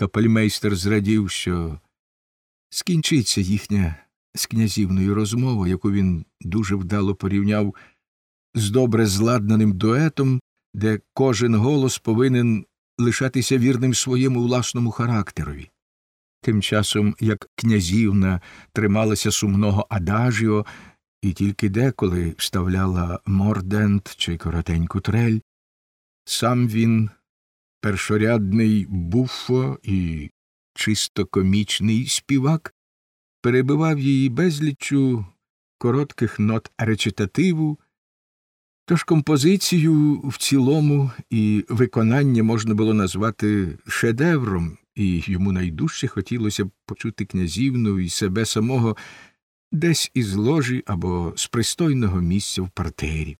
Капельмейстер зрадів, що скінчиться їхня з князівною розмова, яку він дуже вдало порівняв з добре зладнаним дуетом, де кожен голос повинен лишатися вірним своєму власному характерові. Тим часом, як князівна трималася сумного адажіо і тільки деколи вставляла мордент чи коротеньку трель, сам він, першорядний буффо і чисто комічний співак, перебивав її безліччю коротких нот речитативу, тож композицію в цілому і виконання можна було назвати шедевром, і йому найдужче хотілося б почути князівну і себе самого десь із ложі або з пристойного місця в партері.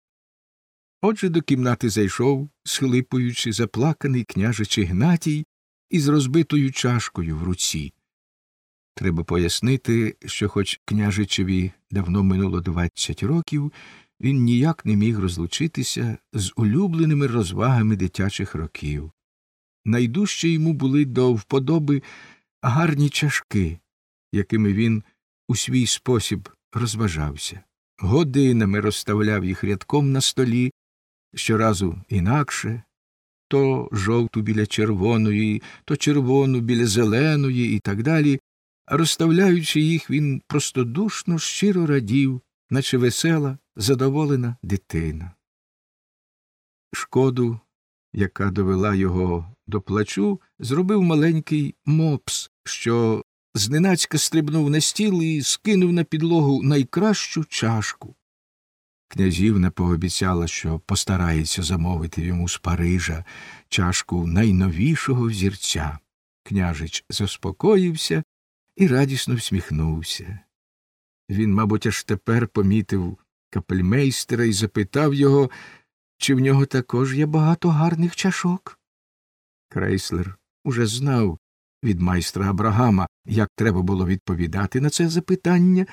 Отже до кімнати зайшов, схлипуючи, заплаканий княжич Ігнатій із розбитою чашкою в руці. Треба пояснити, що, хоч княжичеві давно минуло двадцять років, він ніяк не міг розлучитися з улюбленими розвагами дитячих років. Найдужче йому були до вподоби гарні чашки, якими він у свій спосіб розважався, годинами розставляв їх рядком на столі, щоразу інакше то жовту біля червоної, то червону біля зеленої і так далі, а розставляючи їх, він простодушно, щиро радів, наче весела, задоволена дитина. Шкоду, яка довела його до плачу, зробив маленький мопс, що зненацька стрибнув на стіл і скинув на підлогу найкращу чашку. Князівна пообіцяла, що постарається замовити йому з Парижа чашку найновішого взірця. Княжич заспокоївся і радісно всміхнувся. Він, мабуть, аж тепер помітив капельмейстера і запитав його, чи в нього також є багато гарних чашок. Крейслер уже знав від майстра Абрагама, як треба було відповідати на це запитання,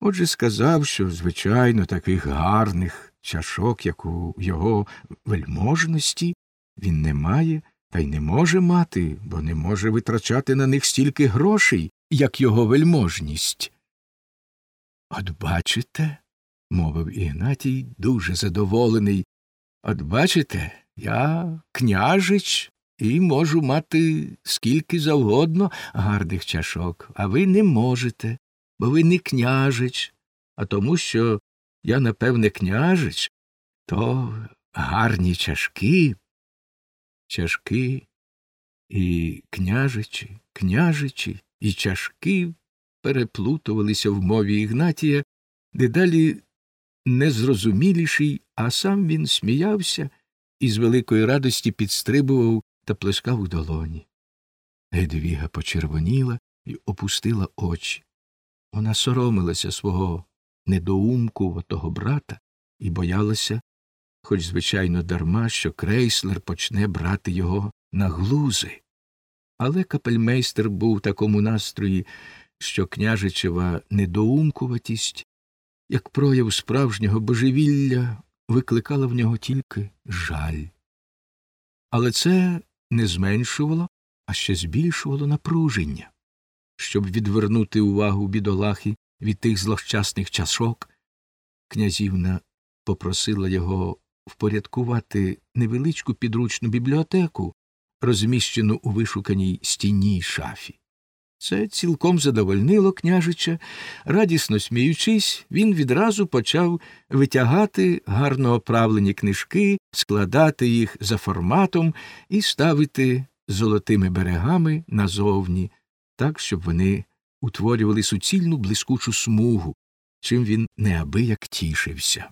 отже сказав, що, звичайно, таких гарних чашок, як у його вельможності, він не має та й не може мати, бо не може витрачати на них стільки грошей, як його вельможність. От бачите, мовив Ігнатій, дуже задоволений. От бачите, я княжич і можу мати скільки завгодно гарних чашок, а ви не можете, бо ви не княжич, а тому, що я, напевне, княжич, то гарні чашки, чашки і княжичі, княжичі і чашки переплутувалися в мові Ігнатія, дедалі незрозуміліший, а сам він сміявся і з великої радості підстрибував та плескав у долоні. Гедвіга почервоніла і опустила очі. Вона соромилася свого недоумкуватого брата і боялася, хоч, звичайно, дарма, що крейслер почне брати його на глузи. Але капельмейстер був в такому настрої, що княжичева недоумкуватість, як прояв справжнього божевілля, викликала в нього тільки жаль. Але це не зменшувало, а ще збільшувало напруження. Щоб відвернути увагу бідолахи від тих злощасних чашок, князівна попросила його впорядкувати невеличку підручну бібліотеку, розміщену у вишуканій стінній шафі. Це цілком задовольнило княжича. Радісно сміючись, він відразу почав витягати гарно оправлені книжки, складати їх за форматом і ставити золотими берегами назовні, так, щоб вони утворювали суцільну блискучу смугу, чим він неабияк тішився.